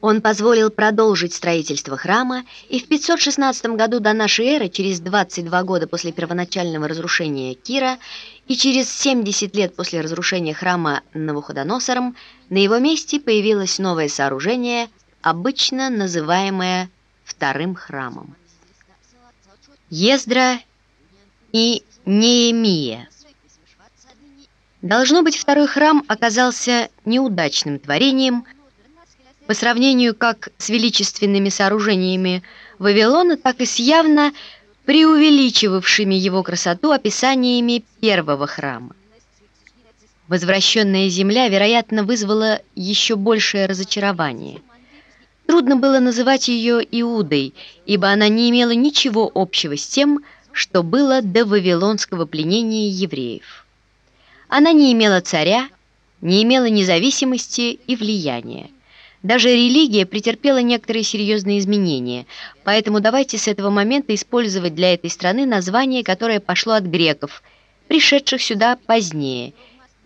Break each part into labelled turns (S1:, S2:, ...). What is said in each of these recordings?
S1: Он позволил продолжить строительство храма, и в 516 году до нашей эры, через 22 года после первоначального разрушения Кира и через 70 лет после разрушения храма Навуходоносором, на его месте появилось новое сооружение, обычно называемое Вторым храмом. Ездра и Неемия Должно быть, второй храм оказался неудачным творением – по сравнению как с величественными сооружениями Вавилона, так и с явно преувеличивавшими его красоту описаниями первого храма. Возвращенная земля, вероятно, вызвала еще большее разочарование. Трудно было называть ее Иудой, ибо она не имела ничего общего с тем, что было до вавилонского пленения евреев. Она не имела царя, не имела независимости и влияния. Даже религия претерпела некоторые серьезные изменения, поэтому давайте с этого момента использовать для этой страны название, которое пошло от греков, пришедших сюда позднее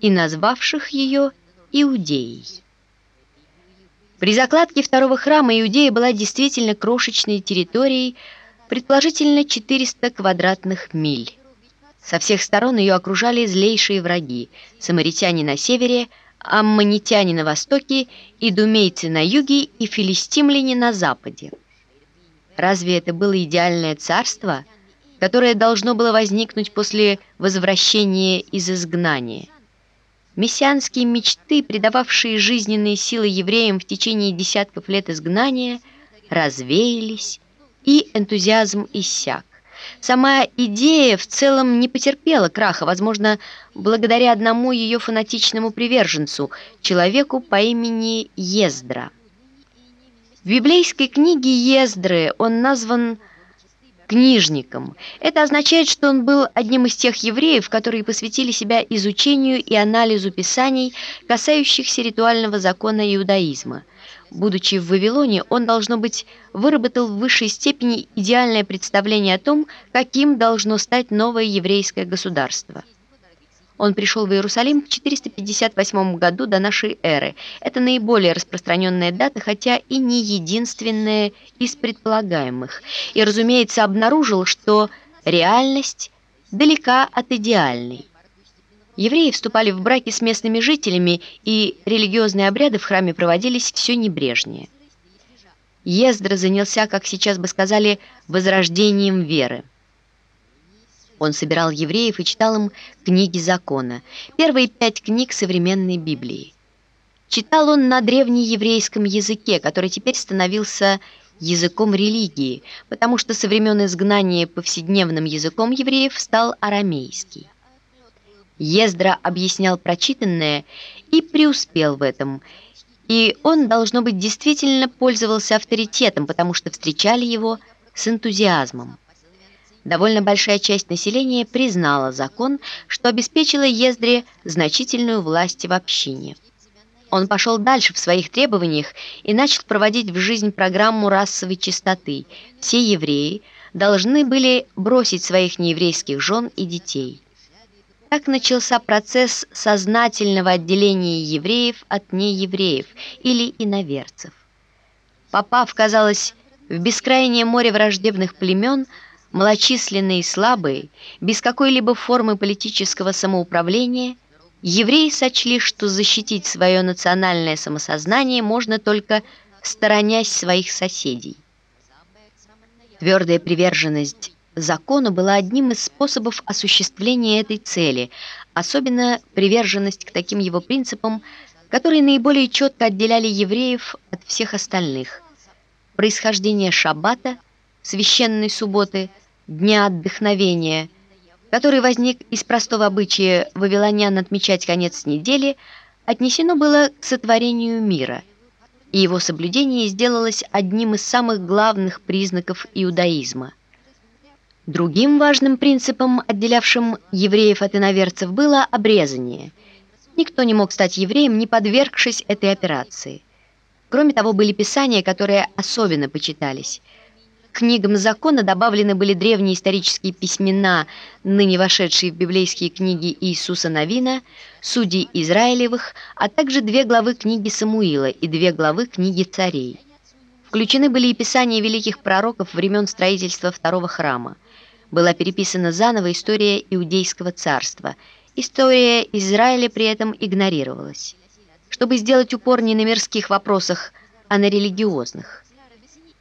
S1: и назвавших ее Иудеей. При закладке второго храма Иудея была действительно крошечной территорией, предположительно 400 квадратных миль. Со всех сторон ее окружали злейшие враги – самаритяне на севере – аммонитяне на востоке, идумейцы на юге и филистимляне на западе. Разве это было идеальное царство, которое должно было возникнуть после возвращения из изгнания? Мессианские мечты, придававшие жизненные силы евреям в течение десятков лет изгнания, развеялись, и энтузиазм иссяк. Сама идея в целом не потерпела краха, возможно, благодаря одному ее фанатичному приверженцу, человеку по имени Ездра. В библейской книге Ездры он назван книжником. Это означает, что он был одним из тех евреев, которые посвятили себя изучению и анализу писаний, касающихся ритуального закона иудаизма. Будучи в Вавилоне, он, должно быть, выработал в высшей степени идеальное представление о том, каким должно стать новое еврейское государство. Он пришел в Иерусалим в 458 году до нашей эры. Это наиболее распространенная дата, хотя и не единственная из предполагаемых. И, разумеется, обнаружил, что реальность далека от идеальной. Евреи вступали в браки с местными жителями, и религиозные обряды в храме проводились все небрежнее. Ездра занялся, как сейчас бы сказали, возрождением веры. Он собирал евреев и читал им книги закона, первые пять книг современной Библии. Читал он на древнееврейском языке, который теперь становился языком религии, потому что со времен изгнания повседневным языком евреев стал арамейский. Ездра объяснял прочитанное и преуспел в этом, и он, должно быть, действительно пользовался авторитетом, потому что встречали его с энтузиазмом. Довольно большая часть населения признала закон, что обеспечило Ездре значительную власть в общине. Он пошел дальше в своих требованиях и начал проводить в жизнь программу расовой чистоты. Все евреи должны были бросить своих нееврейских жен и детей. Так начался процесс сознательного отделения евреев от неевреев или иноверцев. Попав, казалось, в бескрайнее море враждебных племен, малочисленные и слабые, без какой-либо формы политического самоуправления, евреи сочли, что защитить свое национальное самосознание можно только сторонясь своих соседей. Твердая приверженность закону была одним из способов осуществления этой цели, особенно приверженность к таким его принципам, которые наиболее четко отделяли евреев от всех остальных. Происхождение шаббата, священной субботы, дня отдохновения, который возник из простого обычая вавилонян отмечать конец недели, отнесено было к сотворению мира, и его соблюдение сделалось одним из самых главных признаков иудаизма – Другим важным принципом, отделявшим евреев от иноверцев, было обрезание. Никто не мог стать евреем, не подвергшись этой операции. Кроме того, были писания, которые особенно почитались. К книгам закона добавлены были древние исторические письмена, ныне вошедшие в библейские книги Иисуса Новина, Судей Израилевых, а также две главы книги Самуила и две главы книги Царей. Включены были и писания великих пророков времен строительства второго храма. Была переписана заново история Иудейского царства. История Израиля при этом игнорировалась. Чтобы сделать упор не на мирских вопросах, а на религиозных –